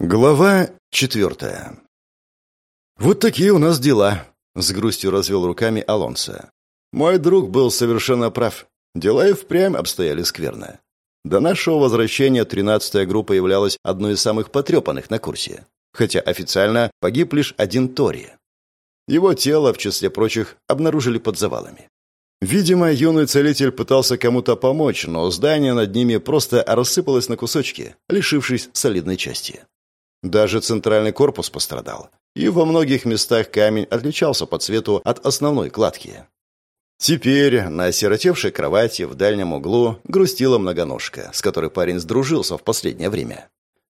Глава четвертая. «Вот такие у нас дела», — с грустью развел руками Алонсо. «Мой друг был совершенно прав. Дела и впрямь обстояли скверно. До нашего возвращения тринадцатая группа являлась одной из самых потрепанных на курсе, хотя официально погиб лишь один Тори. Его тело, в числе прочих, обнаружили под завалами. Видимо, юный целитель пытался кому-то помочь, но здание над ними просто рассыпалось на кусочки, лишившись солидной части. Даже центральный корпус пострадал, и во многих местах камень отличался по цвету от основной кладки. Теперь на осиротевшей кровати в дальнем углу грустила многоножка, с которой парень сдружился в последнее время.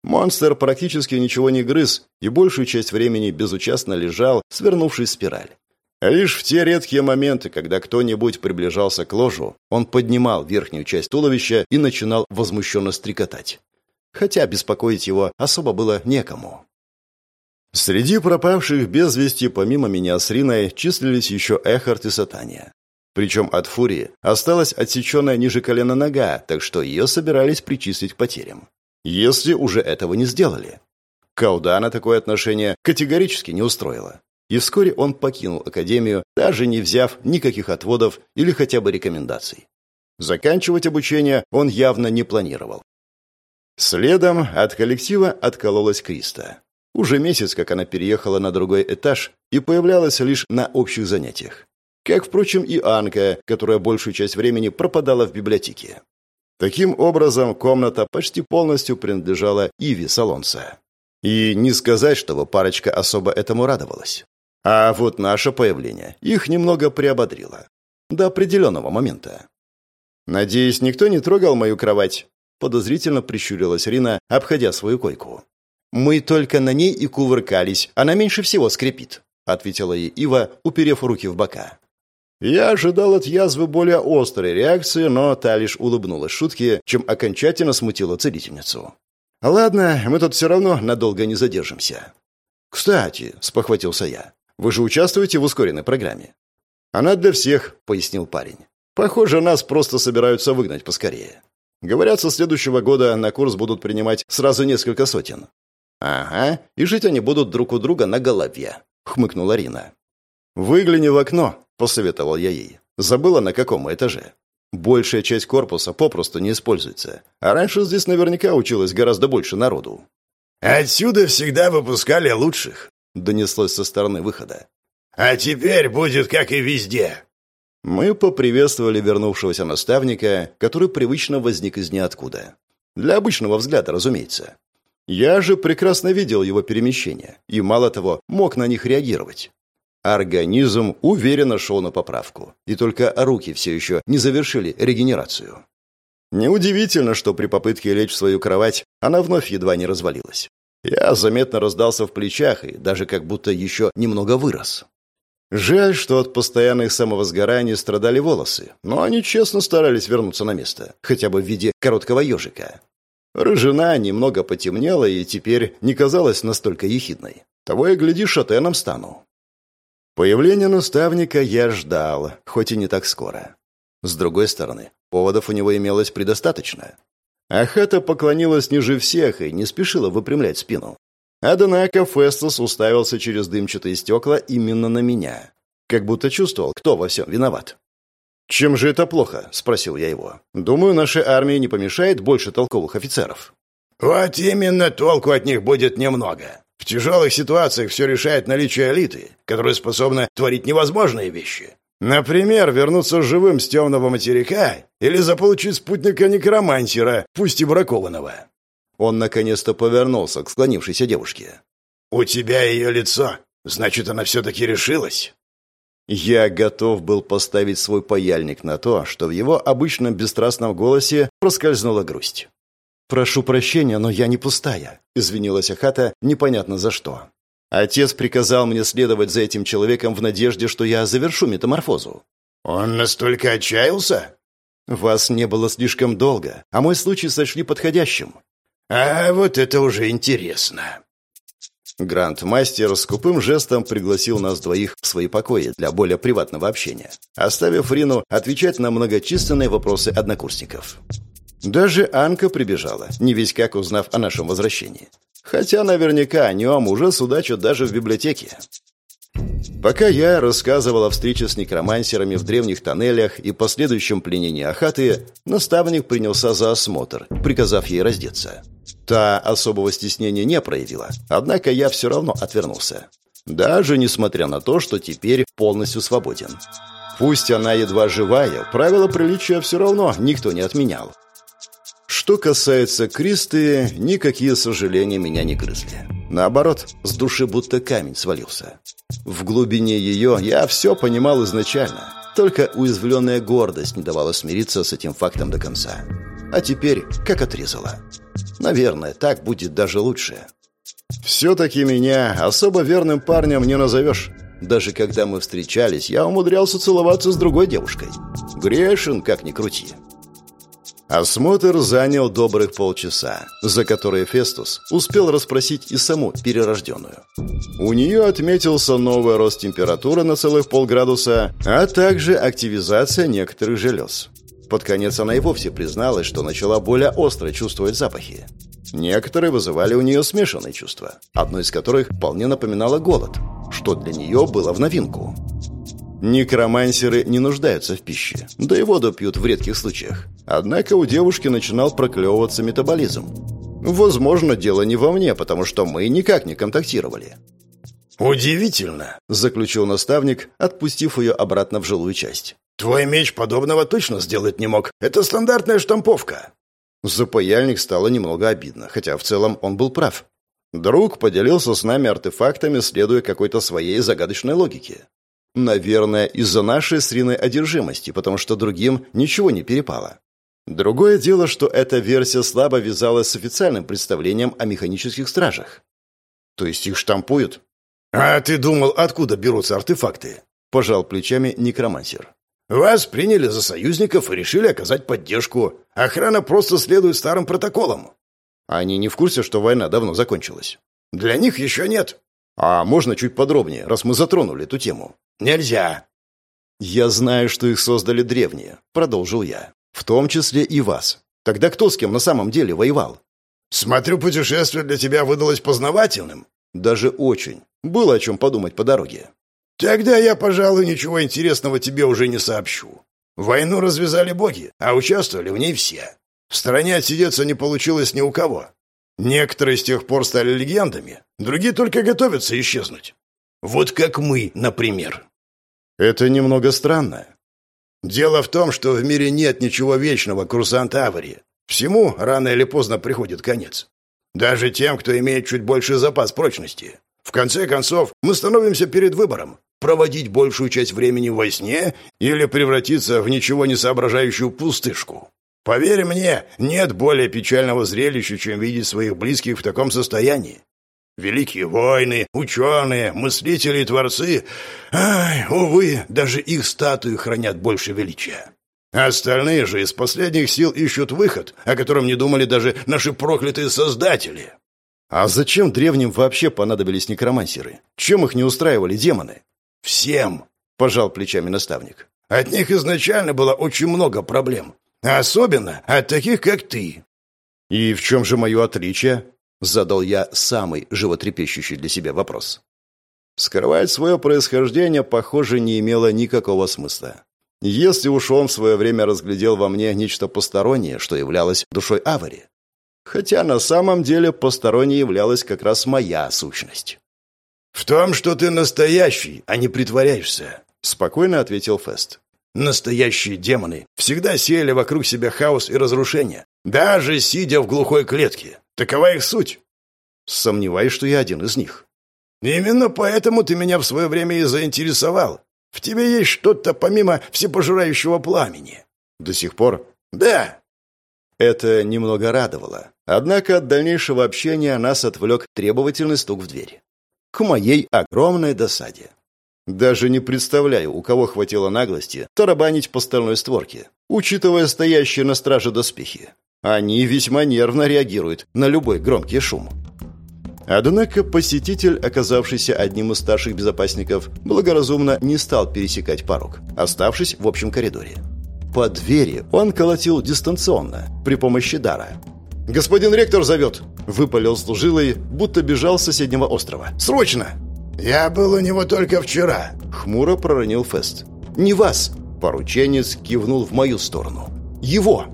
Монстр практически ничего не грыз и большую часть времени безучастно лежал, свернувшись в спираль. Лишь в те редкие моменты, когда кто-нибудь приближался к ложу, он поднимал верхнюю часть туловища и начинал возмущенно стрекотать хотя беспокоить его особо было некому. Среди пропавших без вести помимо меня с Риной числились еще Эхарт и Сатания. Причем от Фурии осталась отсеченная ниже колена нога, так что ее собирались причислить к потерям. Если уже этого не сделали. Каудана такое отношение категорически не устроило. И вскоре он покинул Академию, даже не взяв никаких отводов или хотя бы рекомендаций. Заканчивать обучение он явно не планировал. Следом от коллектива откололась Криста. Уже месяц, как она переехала на другой этаж и появлялась лишь на общих занятиях. Как, впрочем, и Анка, которая большую часть времени пропадала в библиотеке. Таким образом, комната почти полностью принадлежала Иве Солонца. И не сказать, чтобы парочка особо этому радовалась. А вот наше появление их немного приободрило. До определенного момента. «Надеюсь, никто не трогал мою кровать?» Подозрительно прищурилась Рина, обходя свою койку. «Мы только на ней и кувыркались, она меньше всего скрипит», ответила ей Ива, уперев руки в бока. Я ожидал от язвы более острой реакции, но та лишь улыбнулась шутке, чем окончательно смутила целительницу. «Ладно, мы тут все равно надолго не задержимся». «Кстати», — спохватился я, — «вы же участвуете в ускоренной программе?» «Она для всех», — пояснил парень. «Похоже, нас просто собираются выгнать поскорее. Говорят, со следующего года на курс будут принимать сразу несколько сотен. Ага, и жить они будут друг у друга на голове, хмыкнула Рина. Выгляни в окно, посоветовал я ей. Забыла на каком этаже. Большая часть корпуса попросту не используется, а раньше здесь наверняка училось гораздо больше народу. Отсюда всегда выпускали лучших, донеслось со стороны выхода. А теперь будет как и везде. Мы поприветствовали вернувшегося наставника, который привычно возник из ниоткуда. Для обычного взгляда, разумеется. Я же прекрасно видел его перемещения и, мало того, мог на них реагировать. Организм уверенно шел на поправку, и только руки все еще не завершили регенерацию. Неудивительно, что при попытке лечь в свою кровать она вновь едва не развалилась. Я заметно раздался в плечах и даже как будто еще немного вырос. Жаль, что от постоянных самовозгораний страдали волосы, но они честно старались вернуться на место, хотя бы в виде короткого ежика. Рыжина немного потемнела и теперь не казалась настолько ехидной. Того и гляди, шатеном стану. Появление наставника я ждал, хоть и не так скоро. С другой стороны, поводов у него имелось предостаточно. Ахата поклонилась ниже всех и не спешила выпрямлять спину. Однако Фестус уставился через дымчатые стекла именно на меня. Как будто чувствовал, кто во всем виноват. «Чем же это плохо?» – спросил я его. «Думаю, нашей армии не помешает больше толковых офицеров». «Вот именно толку от них будет немного. В тяжелых ситуациях все решает наличие элиты, которая способна творить невозможные вещи. Например, вернуться живым с темного материка или заполучить спутника некромансера, пусть и бракованного. Он наконец-то повернулся к склонившейся девушке. «У тебя ее лицо. Значит, она все-таки решилась?» Я готов был поставить свой паяльник на то, что в его обычном бесстрастном голосе проскользнула грусть. «Прошу прощения, но я не пустая», — извинилась Ахата непонятно за что. «Отец приказал мне следовать за этим человеком в надежде, что я завершу метаморфозу». «Он настолько отчаялся?» «Вас не было слишком долго, а мой случай сочли подходящим. А вот это уже интересно. Гранд-мастер скупым жестом пригласил нас двоих в свои покои для более приватного общения, оставив Рину отвечать на многочисленные вопросы однокурсников. Даже Анка прибежала, не весь как узнав о нашем возвращении. Хотя наверняка о нем уже судачат даже в библиотеке. Пока я рассказывал о встрече с некромансерами в древних тоннелях и последующем пленении Ахаты, наставник принялся за осмотр, приказав ей раздеться. Та особого стеснения не проявила, однако я все равно отвернулся. Даже несмотря на то, что теперь полностью свободен. Пусть она едва живая, правила приличия все равно никто не отменял. Что касается Кристы, никакие сожаления меня не грызли. Наоборот, с души будто камень свалился. В глубине ее я все понимал изначально, только уязвленная гордость не давала смириться с этим фактом до конца. А теперь как отрезала. Наверное, так будет даже лучше. Все-таки меня особо верным парнем не назовешь. Даже когда мы встречались, я умудрялся целоваться с другой девушкой. Грешен, как ни крути. Осмотр занял добрых полчаса, за которые Фестус успел расспросить и саму перерожденную. У нее отметился новый рост температуры на целых полградуса, а также активизация некоторых желез. Под конец она и вовсе призналась, что начала более остро чувствовать запахи. Некоторые вызывали у нее смешанные чувства, одно из которых вполне напоминало голод, что для нее было в новинку. Некромансеры не нуждаются в пище, да и воду пьют в редких случаях. Однако у девушки начинал проклевываться метаболизм. Возможно, дело не во мне, потому что мы никак не контактировали. «Удивительно», — заключил наставник, отпустив ее обратно в жилую часть. «Твой меч подобного точно сделать не мог. Это стандартная штамповка». За паяльник стало немного обидно, хотя в целом он был прав. Друг поделился с нами артефактами, следуя какой-то своей загадочной логике. Наверное, из-за нашей с Риной одержимости, потому что другим ничего не перепало. Другое дело, что эта версия слабо вязалась с официальным представлением о механических стражах. То есть их штампуют? «А ты думал, откуда берутся артефакты?» – пожал плечами некромансер. «Вас приняли за союзников и решили оказать поддержку. Охрана просто следует старым протоколам». Они не в курсе, что война давно закончилась. «Для них еще нет». «А можно чуть подробнее, раз мы затронули эту тему?» «Нельзя». «Я знаю, что их создали древние», — продолжил я. «В том числе и вас. Тогда кто с кем на самом деле воевал?» «Смотрю, путешествие для тебя выдалось познавательным». «Даже очень. Было о чем подумать по дороге». «Тогда я, пожалуй, ничего интересного тебе уже не сообщу. Войну развязали боги, а участвовали в ней все. В стороне отсидеться не получилось ни у кого. Некоторые с тех пор стали легендами, другие только готовятся исчезнуть. Вот как мы, например». Это немного странно. Дело в том, что в мире нет ничего вечного, курсант Авари. Всему рано или поздно приходит конец. Даже тем, кто имеет чуть больший запас прочности. В конце концов, мы становимся перед выбором проводить большую часть времени во сне или превратиться в ничего не соображающую пустышку. Поверь мне, нет более печального зрелища, чем видеть своих близких в таком состоянии. Великие войны, ученые, мыслители и творцы, ай, увы, даже их статуи хранят больше величия. Остальные же из последних сил ищут выход, о котором не думали даже наши проклятые создатели. А зачем древним вообще понадобились некромансеры? Чем их не устраивали демоны? Всем, пожал плечами наставник. От них изначально было очень много проблем. Особенно от таких, как ты. И в чем же мое отличие? Задал я самый животрепещущий для себя вопрос. Скрывать свое происхождение, похоже, не имело никакого смысла. Если уж он в свое время разглядел во мне нечто постороннее, что являлось душой Авари. Хотя на самом деле посторонней являлась как раз моя сущность. «В том, что ты настоящий, а не притворяешься», — спокойно ответил Фест. «Настоящие демоны всегда сеяли вокруг себя хаос и разрушение, даже сидя в глухой клетке. Такова их суть. Сомневаюсь, что я один из них. Именно поэтому ты меня в свое время и заинтересовал. В тебе есть что-то помимо всепожирающего пламени. До сих пор? Да. Это немного радовало. Однако от дальнейшего общения нас отвлек требовательный стук в дверь. К моей огромной досаде. Даже не представляю, у кого хватило наглости тарабанить по стальной створке, учитывая стоящие на страже доспехи. Они весьма нервно реагируют на любой громкий шум. Однако посетитель, оказавшийся одним из старших безопасников, благоразумно не стал пересекать порог, оставшись в общем коридоре. По двери он колотил дистанционно, при помощи дара. «Господин ректор зовет!» — выпалил служилый, будто бежал с соседнего острова. «Срочно!» «Я был у него только вчера», — хмуро проронил Фест. «Не вас!» — порученец кивнул в мою сторону. «Его!»